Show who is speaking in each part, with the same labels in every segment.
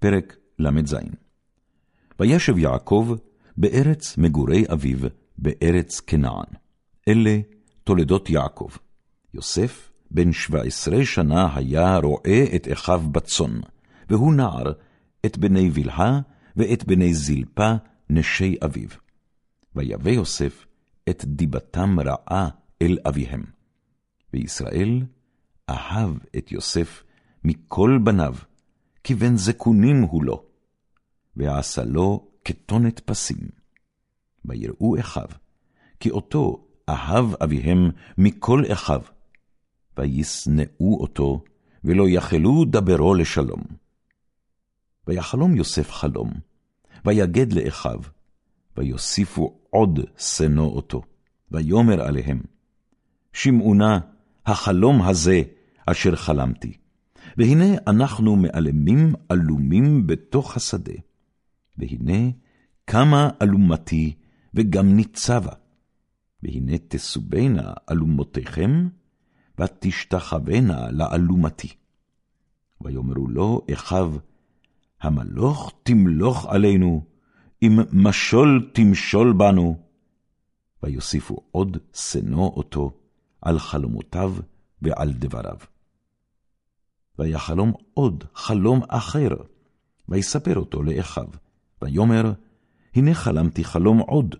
Speaker 1: פרק ל"ז וישב יעקב בארץ מגורי אביו, בארץ כנען. אלה תולדות יעקב. יוסף בן שבע עשרה שנה היה רועה את אחיו בצאן, והוא נער את בני בלהה ואת בני זלפה, נשי אביו. ויבא יוסף את דיבתם רעה אל אביהם. וישראל אהב את יוסף מכל בניו, כי בן זקונים הוא לו, ועשה לו כתונת פסים. ויראו אחיו, כי אותו אהב אביהם מכל אחיו, וישנאו אותו, ולא יכלו דברו לשלום. ויחלום יוסף חלום, ויגד לאחיו, ויוסיפו עוד שנוא אותו, ויאמר עליהם, שמעו נא החלום הזה אשר חלמתי. והנה אנחנו מעלמים עלומים בתוך השדה. והנה קמה אלומתי וגם ניצבה. והנה תסובנה אלומותיכם, ותשתחוונה לאלומתי. ויאמרו לו אחיו, המלוך תמלוך עלינו, אם משול תמשול בנו. ויוסיפו עוד שנוא אותו על חלומותיו ועל דבריו. ויחלום עוד חלום אחר, ויספר אותו לאחיו, ויאמר, הנה חלמתי חלום עוד,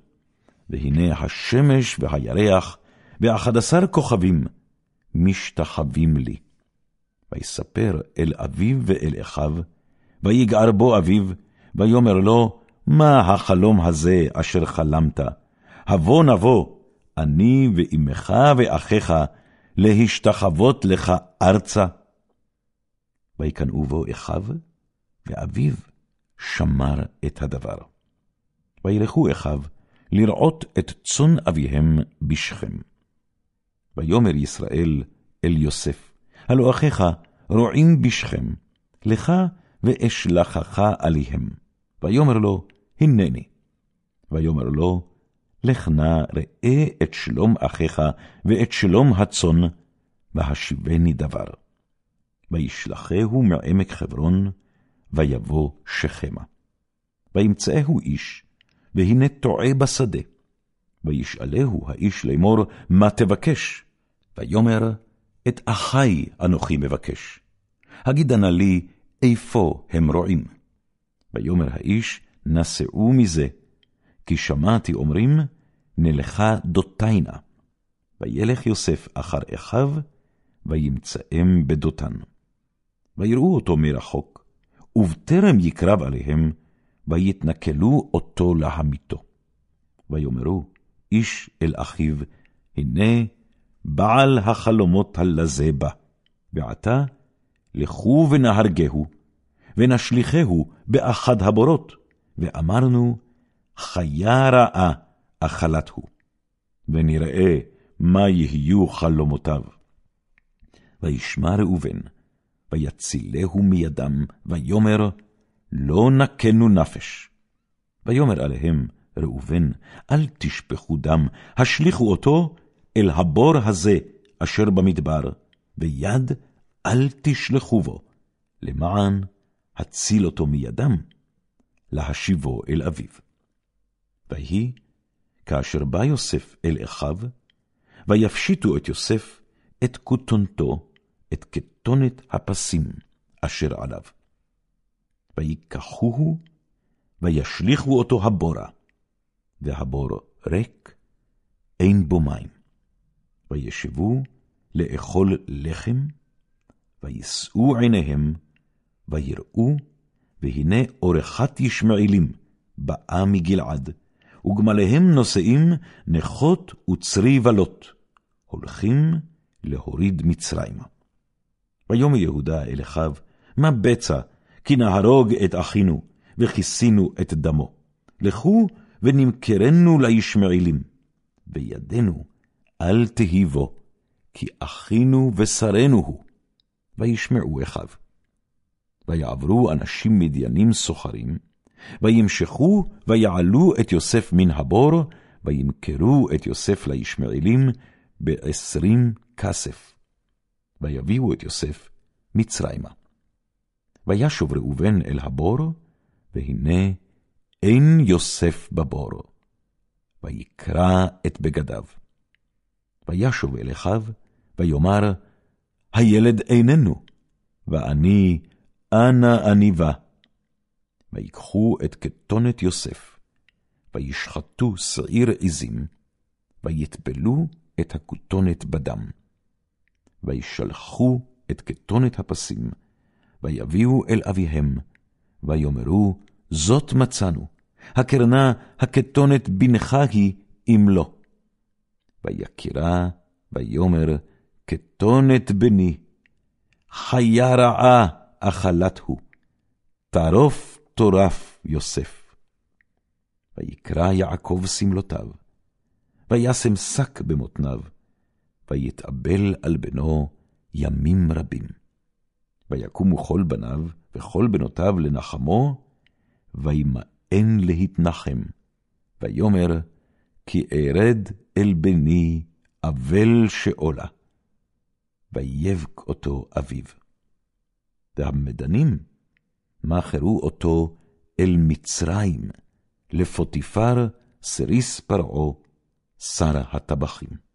Speaker 1: והנה השמש והירח, ואחד עשר כוכבים, משתחווים לי. ויספר אל אביו ואל אחיו, ויגער בו אביו, ויאמר לו, מה החלום הזה אשר חלמת? הבוא נבוא, אני ואמך ואחיך, להשתחוות לך ארצה. ויקנאו בו אחיו, ואביו שמר את הדבר. וילכו אחיו לרעות את צאן אביהם בשכם. ויאמר ישראל אל יוסף, הלא אחיך רועים בשכם, לך ואשלחך עליהם. ויאמר לו, הנני. ויאמר לו, לך נא ראה את שלום אחיך ואת שלום הצאן, והשיבני דבר. וישלחהו מעמק חברון, ויבוא שכמה. וימצאהו איש, והנה טועה בשדה. וישאלהו האיש לאמור, מה תבקש? ויאמר, את אחי אנוכי מבקש. הגידה נא לי, איפה הם רועים? ויאמר האיש, נשאו מזה, כי שמעתי אומרים, נלכה דותיינה. וילך יוסף אחר אחיו, וימצאם בדותן. ויראו אותו מרחוק, ובטרם יקרב עליהם, ויתנכלו אותו להמיתו. ויאמרו, איש אל אחיו, הנה בעל החלומות הלזה בא, ועתה לכו ונהרגהו, ונשליכהו באחד הבורות, ואמרנו, חיה רעה אכלת הוא, ונראה מה יהיו חלומותיו. וישמע ראובן, ויצילהו מידם, ויאמר, לא נקנו נפש. ויאמר עליהם ראובן, אל תשפכו דם, השליכו אותו אל הבור הזה אשר במדבר, ויד אל תשלחו בו, למען הציל אותו מידם, להשיבו אל אביו. ויהי, כאשר בא יוסף אל אחיו, ויפשיטו את יוסף, את כותונתו, את כתונת הפסים אשר עליו. ויקחוהו, וישליכו אותו הבורה, והבור ריק, אין בו מים. וישבו לאכול לחם, וישאו עיניהם, ויראו, והנה אורחת ישמעאלים באה מגלעד, וגמליהם נושאים נכות וצרי בלות, הולכים להוריד מצרימה. ויאמר יהודה אל אחיו, מה בצע, כי נהרוג את אחינו, וכיסינו את דמו. לכו ונמכרנו לישמעאלים, בידינו אל תהי בו, כי אחינו ושרנו הוא. וישמעו אחיו. ויעברו אנשים מדיינים סוחרים, וימשכו ויעלו את יוסף מן הבור, וימכרו את יוסף לישמעאלים בעשרים כסף. ויביאו את יוסף מצרימה. וישוב ראובן אל הבור, והנה אין יוסף בבור. ויקרע את בגדיו. וישוב אל אחיו, ויאמר, הילד איננו, ואני, אנה אני בא. ויקחו את כתונת יוסף, וישחטו שעיר עזים, ויטבלו את הכותונת בדם. וישלחו את כתונת הפסים, ויביאו אל אביהם, ויאמרו, זאת מצאנו, הקרנה הכתונת בנך היא, אם לא. ויקירה, ויאמר, כתונת בני, חיה רעה אכלת הוא, טרוף טורף יוסף. ויקרא יעקב שמלותיו, וישם שק במותניו, ויתאבל על בנו ימים רבים. ויקומו כל בניו וכל בנותיו לנחמו, וימאן להתנחם. ויאמר, כי ארד אל בני אבל שאולה. ויבק אותו אביו. והמדנים מכרו אותו אל מצרים, לפוטיפר, סריס פרעה, שר הטבחים.